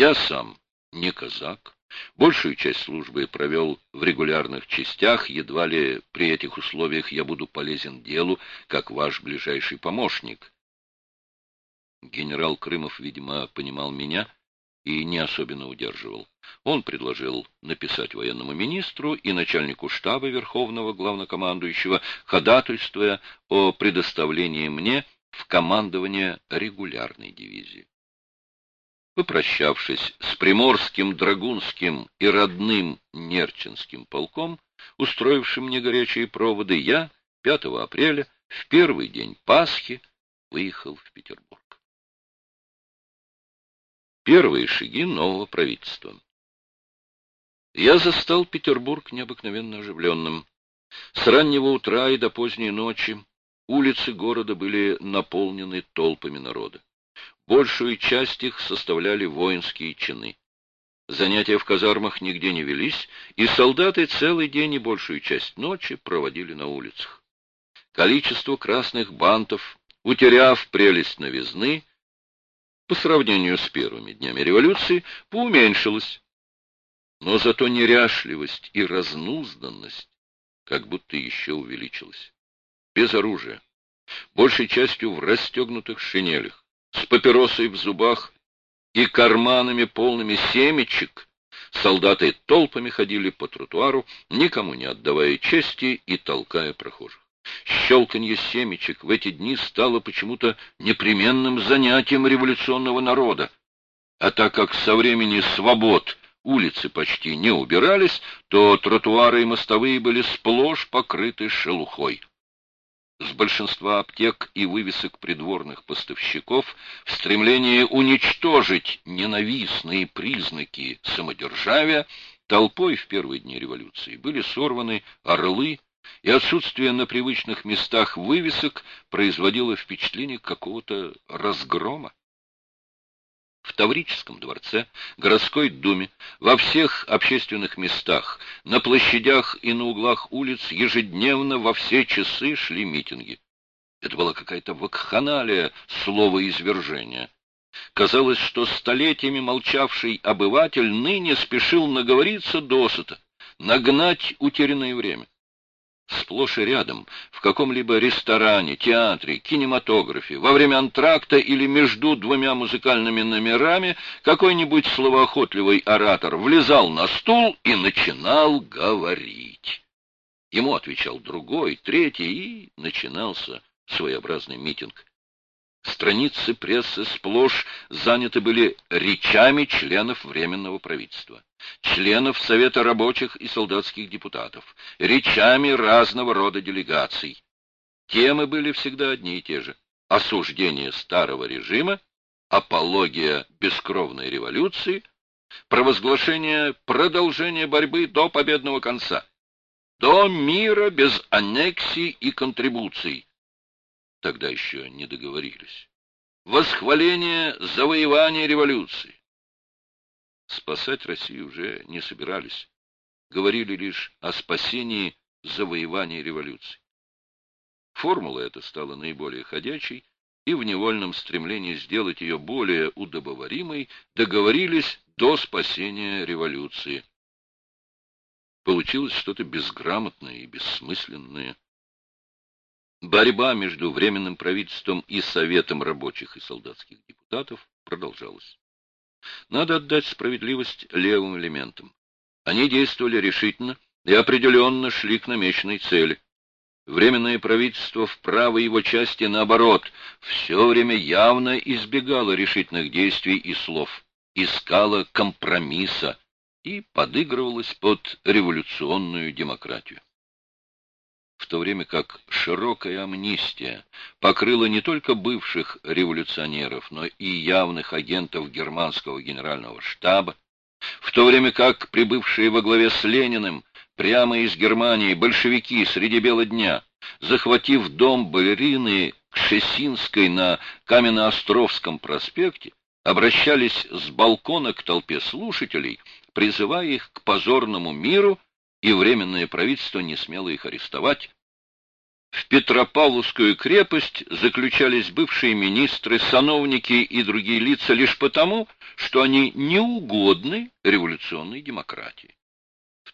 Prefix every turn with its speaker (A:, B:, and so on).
A: Я сам не казак, большую часть службы провел в регулярных частях, едва ли при этих условиях я буду полезен делу, как ваш ближайший помощник. Генерал Крымов, видимо, понимал меня и не особенно удерживал. Он предложил написать военному министру и начальнику штаба Верховного Главнокомандующего, ходатайствуя о предоставлении мне в командование регулярной дивизии. Попрощавшись с Приморским, Драгунским и родным Нерчинским полком, устроившим мне горячие проводы, я 5 апреля, в первый день Пасхи, выехал в Петербург. Первые шаги нового правительства. Я застал Петербург необыкновенно оживленным. С раннего утра и до поздней ночи улицы города были наполнены толпами народа. Большую часть их составляли воинские чины. Занятия в казармах нигде не велись, и солдаты целый день и большую часть ночи проводили на улицах. Количество красных бантов, утеряв прелесть новизны, по сравнению с первыми днями революции, поуменьшилось но зато неряшливость и разнузданность как будто еще увеличилась. Без оружия, большей частью в расстегнутых шинелях, с папиросой в зубах и карманами полными семечек, солдаты толпами ходили по тротуару, никому не отдавая чести и толкая прохожих. Щелканье семечек в эти дни стало почему-то непременным занятием революционного народа. А так как со времени свобод улицы почти не убирались, то тротуары и мостовые были сплошь покрыты шелухой. С большинства аптек и вывесок придворных поставщиков в стремлении уничтожить ненавистные признаки самодержавия толпой в первые дни революции были сорваны орлы, и отсутствие на привычных местах вывесок производило впечатление какого-то разгрома Таврическом дворце, городской думе, во всех общественных местах, на площадях и на углах улиц ежедневно во все часы шли митинги. Это была какая-то вакханалия слова извержения. Казалось, что столетиями молчавший обыватель ныне спешил наговориться досыта, нагнать утерянное время сплошь и рядом, в каком-либо ресторане, театре, кинематографе, во время антракта или между двумя музыкальными номерами какой-нибудь словоохотливый оратор влезал на стул и начинал говорить. Ему отвечал другой, третий, и начинался своеобразный митинг. Страницы прессы сплошь заняты были речами членов Временного правительства, членов Совета рабочих и солдатских депутатов, речами разного рода делегаций. Темы были всегда одни и те же. Осуждение старого режима, апология бескровной революции, провозглашение продолжения борьбы до победного конца, до мира без аннексий и контрибуций, тогда еще не договорились. Восхваление завоевания революции. Спасать Россию уже не собирались. Говорили лишь о спасении завоевания революции. Формула эта стала наиболее ходячей, и в невольном стремлении сделать ее более удобоваримой договорились до спасения революции. Получилось что-то безграмотное и бессмысленное. Борьба между Временным правительством и Советом рабочих и солдатских депутатов продолжалась. Надо отдать справедливость левым элементам. Они действовали решительно и определенно шли к намеченной цели. Временное правительство в правой его части, наоборот, все время явно избегало решительных действий и слов, искало компромисса и подыгрывалось под революционную демократию в то время как широкая амнистия покрыла не только бывших революционеров, но и явных агентов германского генерального штаба, в то время как прибывшие во главе с Лениным прямо из Германии большевики среди бела дня, захватив дом балерины Кшесинской на Каменноостровском проспекте, обращались с балкона к толпе слушателей, призывая их к позорному миру и Временное правительство не смело их арестовать. в Петропавловскую крепость заключались бывшие министры, сановники и другие лица лишь потому, что они не угодны революционной демократии.